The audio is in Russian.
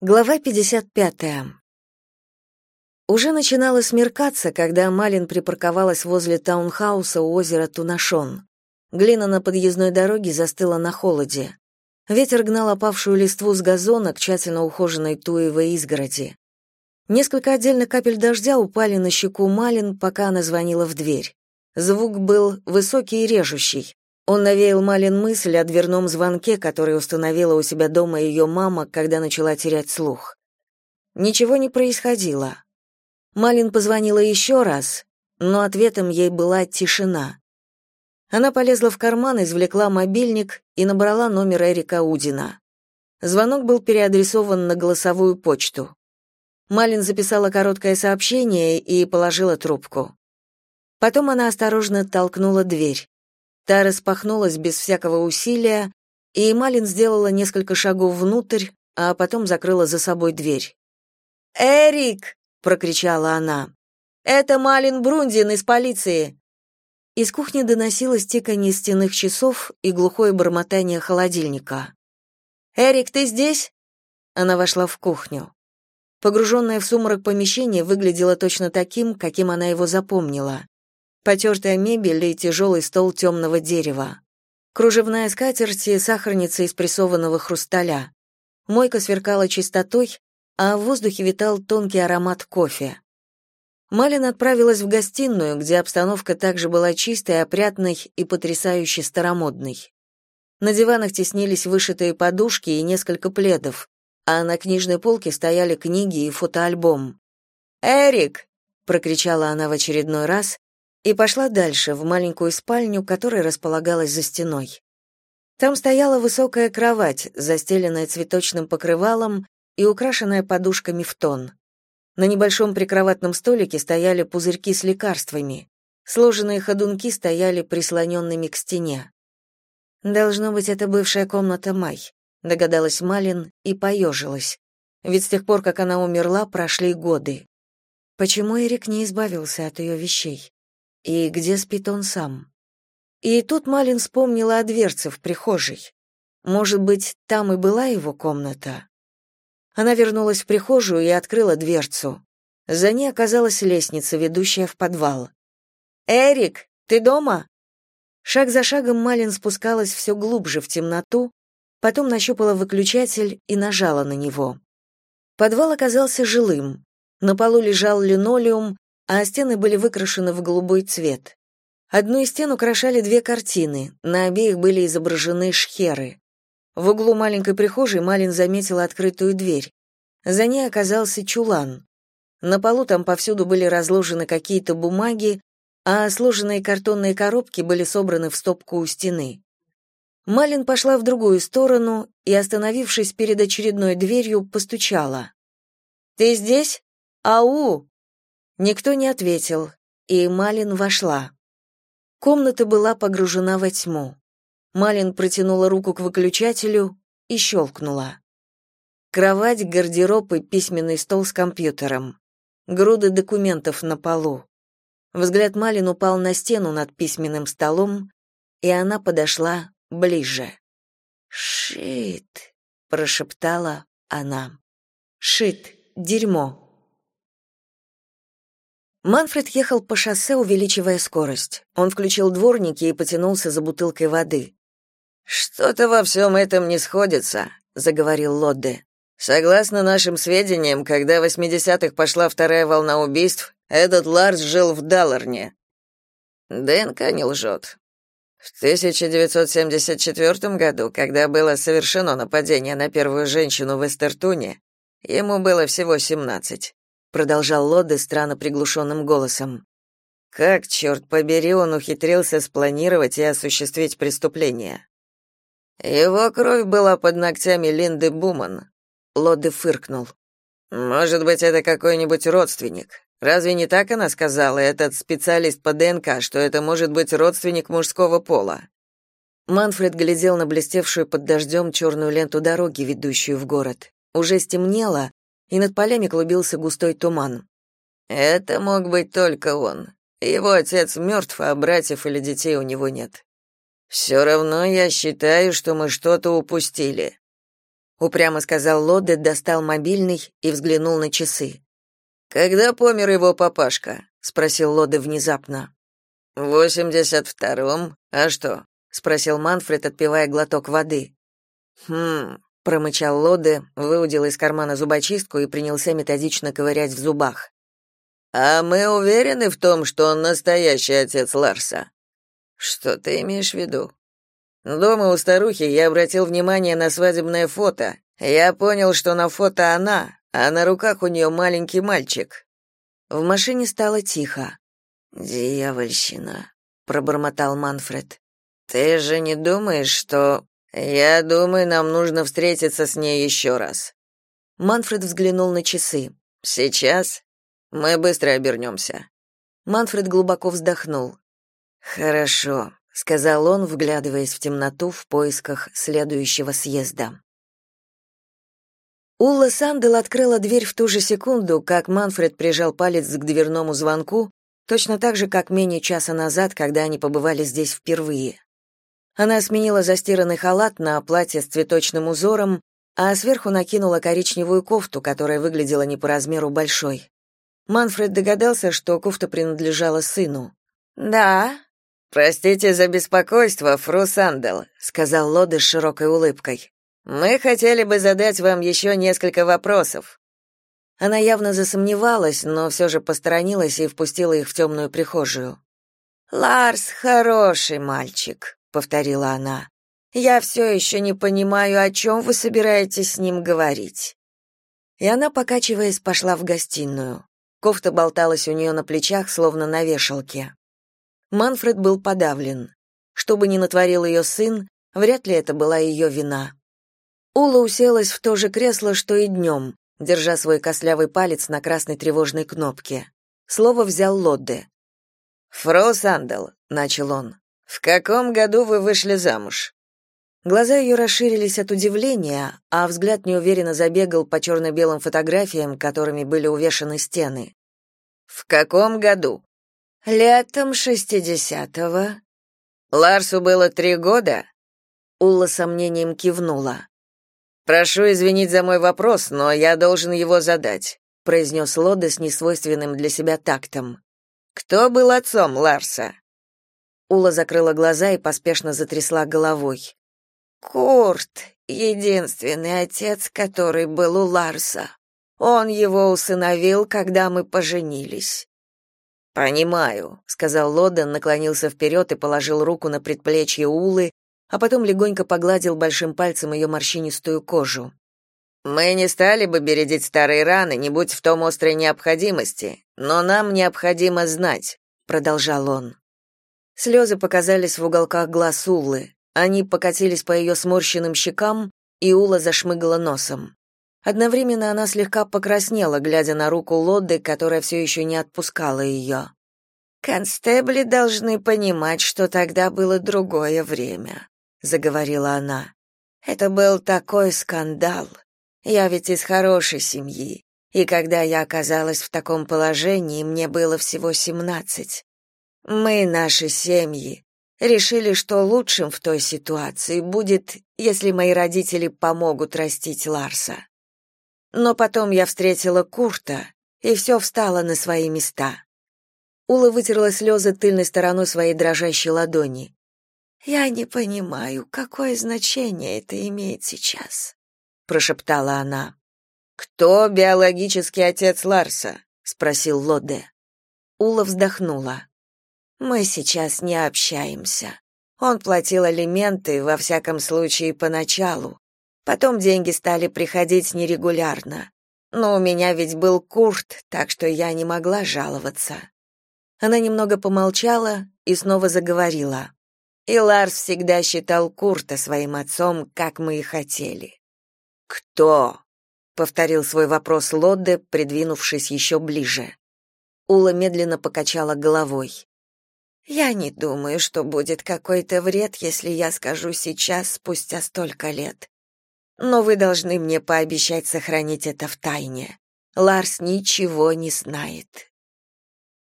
Глава 55. Уже начинало смеркаться, когда Малин припарковалась возле таунхауса у озера Тунашон. Глина на подъездной дороге застыла на холоде. Ветер гнал опавшую листву с газона к тщательно ухоженной туевой изгороди. Несколько отдельных капель дождя упали на щеку Малин, пока она звонила в дверь. Звук был высокий и режущий, он навеял Малин мысль о дверном звонке, который установила у себя дома ее мама, когда начала терять слух. Ничего не происходило. Малин позвонила еще раз, но ответом ей была тишина. Она полезла в карман, извлекла мобильник и набрала номер Эрика Удина. Звонок был переадресован на голосовую почту. Малин записала короткое сообщение и положила трубку. Потом она осторожно толкнула дверь. Та распахнулась без всякого усилия, и Малин сделала несколько шагов внутрь, а потом закрыла за собой дверь. «Эрик!» — прокричала она. «Это Малин Брундин из полиции!» Из кухни доносилось тиканье стенных часов и глухое бормотание холодильника. «Эрик, ты здесь?» Она вошла в кухню. Погруженное в сумрак помещение выглядело точно таким, каким она его запомнила потертая мебель и тяжелый стол темного дерева. Кружевная скатерть и сахарница из прессованного хрусталя. Мойка сверкала чистотой, а в воздухе витал тонкий аромат кофе. Малин отправилась в гостиную, где обстановка также была чистой, опрятной и потрясающе старомодной. На диванах теснились вышитые подушки и несколько пледов, а на книжной полке стояли книги и фотоальбом. «Эрик!» — прокричала она в очередной раз, и пошла дальше, в маленькую спальню, которая располагалась за стеной. Там стояла высокая кровать, застеленная цветочным покрывалом и украшенная подушками в тон. На небольшом прикроватном столике стояли пузырьки с лекарствами. Сложенные ходунки стояли прислоненными к стене. «Должно быть, это бывшая комната Май», — догадалась Малин и поежилась. Ведь с тех пор, как она умерла, прошли годы. Почему Эрик не избавился от ее вещей? И где спит он сам? И тут Малин вспомнила о дверце в прихожей. Может быть, там и была его комната? Она вернулась в прихожую и открыла дверцу. За ней оказалась лестница, ведущая в подвал. «Эрик, ты дома?» Шаг за шагом Малин спускалась все глубже в темноту, потом нащупала выключатель и нажала на него. Подвал оказался жилым. На полу лежал линолеум, а стены были выкрашены в голубой цвет. Одну из стен украшали две картины, на обеих были изображены шхеры. В углу маленькой прихожей Малин заметила открытую дверь. За ней оказался чулан. На полу там повсюду были разложены какие-то бумаги, а сложенные картонные коробки были собраны в стопку у стены. Малин пошла в другую сторону и, остановившись перед очередной дверью, постучала. «Ты здесь? Ау!» Никто не ответил, и Малин вошла. Комната была погружена во тьму. Малин протянула руку к выключателю и щелкнула. Кровать, гардероб и письменный стол с компьютером. Груды документов на полу. Взгляд Малин упал на стену над письменным столом, и она подошла ближе. «Шит», — прошептала она. «Шит, дерьмо». Манфред ехал по шоссе, увеличивая скорость. Он включил дворники и потянулся за бутылкой воды. «Что-то во всем этом не сходится», — заговорил Лодде. «Согласно нашим сведениям, когда в 80-х пошла вторая волна убийств, этот Ларс жил в Далларне». ДНК не лжет. В 1974 году, когда было совершено нападение на первую женщину в Эстертуне, ему было всего 17 продолжал Лодде странно приглушенным голосом. Как, черт побери, он ухитрился спланировать и осуществить преступление? Его кровь была под ногтями Линды Буман. Лодде фыркнул. Может быть, это какой-нибудь родственник. Разве не так она сказала, этот специалист по ДНК, что это может быть родственник мужского пола? Манфред глядел на блестевшую под дождем черную ленту дороги, ведущую в город. Уже стемнело, и над полями клубился густой туман. Это мог быть только он. Его отец мертв, а братьев или детей у него нет. Все равно я считаю, что мы что-то упустили. упрямо сказал Лодде, достал мобильный и взглянул на часы. Когда помер его папашка? спросил Лодде внезапно. В восемьдесят втором. А что? спросил Манфред, отпивая глоток воды. Хм, промычал Лодде, выудил из кармана зубочистку и принялся методично ковырять в зубах. А мы уверены в том, что он настоящий отец Ларса. Что ты имеешь в виду? Дома у старухи я обратил внимание на свадебное фото. Я понял, что на фото она, а на руках у нее маленький мальчик. В машине стало тихо. Дьявольщина, пробормотал Манфред. Ты же не думаешь, что я думаю, нам нужно встретиться с ней еще раз». Манфред взглянул на часы. Сейчас мы быстро обернемся». Манфред глубоко вздохнул. Хорошо, сказал он, вглядываясь в темноту в поисках следующего съезда. Улла Сандел открыла дверь в ту же секунду, как Манфред прижал палец к дверному звонку, точно так же, как менее часа назад, когда они побывали здесь впервые. Она сменила застиранный халат на платье с цветочным узором, а сверху накинула коричневую кофту, которая выглядела не по размеру большой. Манфред догадался, что кофта принадлежала сыну. «Да», «Простите за беспокойство, фру Сандел», — сказал Лоде с широкой улыбкой. «Мы хотели бы задать вам еще несколько вопросов». Она явно засомневалась, но все же посторонилась и впустила их в темную прихожую. «Ларс хороший мальчик», — повторила она. «Я все еще не понимаю, о чем вы собираетесь с ним говорить». И она, покачиваясь, пошла в гостиную. Кофта болталась у нее на плечах, словно на вешалке. Манфред был подавлен. Что бы ни натворил ее сын, вряд ли это была ее вина. Ула уселась в то же кресло, что и днем, держа свой костлявый палец на красной тревожной кнопке. Слово взял Лодде. «Фрау Сандел», — начал он, — «в каком году вы вышли замуж?» Глаза ее расширились от удивления, а взгляд неуверенно забегал по черно-белым фотографиям, которыми были увешаны стены. «В каком году?» Летом шестидесятого. Ларсу было три года? Улла сомнением кивнула. Прошу извинить за мой вопрос, но я должен его задать, произнес Лоде с несвойственным для себя тактом. Кто был отцом Ларса? Ула закрыла глаза и поспешно затрясла головой. Курт, единственный отец, который был у Ларса. Он его усыновил, когда мы поженились. «Понимаю», — сказал Лоден, наклонился вперед и положил руку на предплечье Улы, а потом легонько погладил большим пальцем ее морщинистую кожу. «Мы не стали бы бередить старые раны, не будь в том острой необходимости, но нам необходимо знать», — продолжал он. Слезы показались в уголках глаз Улы. Они покатились по ее сморщенным щекам, и Ула зашмыгала носом. Одновременно она слегка покраснела, глядя на руку Лодды, которая все еще не отпускала ее. «Констебли должны понимать, что тогда было другое время», — заговорила она. «Это был такой скандал. Я ведь из хорошей семьи, и когда я оказалась в таком положении, мне было всего семнадцать. Мы, наши семьи, решили, что лучшим в той ситуации будет, если мои родители помогут растить Ларса. Но потом я встретила Курта, и все встало на свои места. Ула вытерла слезы тыльной стороной своей дрожащей ладони. «Я не понимаю, какое значение это имеет сейчас», — прошептала она. «Кто биологический отец Ларса?» — спросил Лоде. Ула вздохнула. «Мы сейчас не общаемся. Он платил алименты, во всяком случае, поначалу. Потом деньги стали приходить нерегулярно. Но у меня ведь был Курт, так что я не могла жаловаться. Она немного помолчала и снова заговорила. И Ларс всегда считал Курта своим отцом, как мы и хотели. Кто? повторил свой вопрос Лодде, придвинувшись еще ближе. Ула медленно покачала головой. Я не думаю, что будет какой-то вред, если я скажу сейчас, спустя столько лет. Но вы должны мне пообещать сохранить это в тайне. Ларс ничего не знает.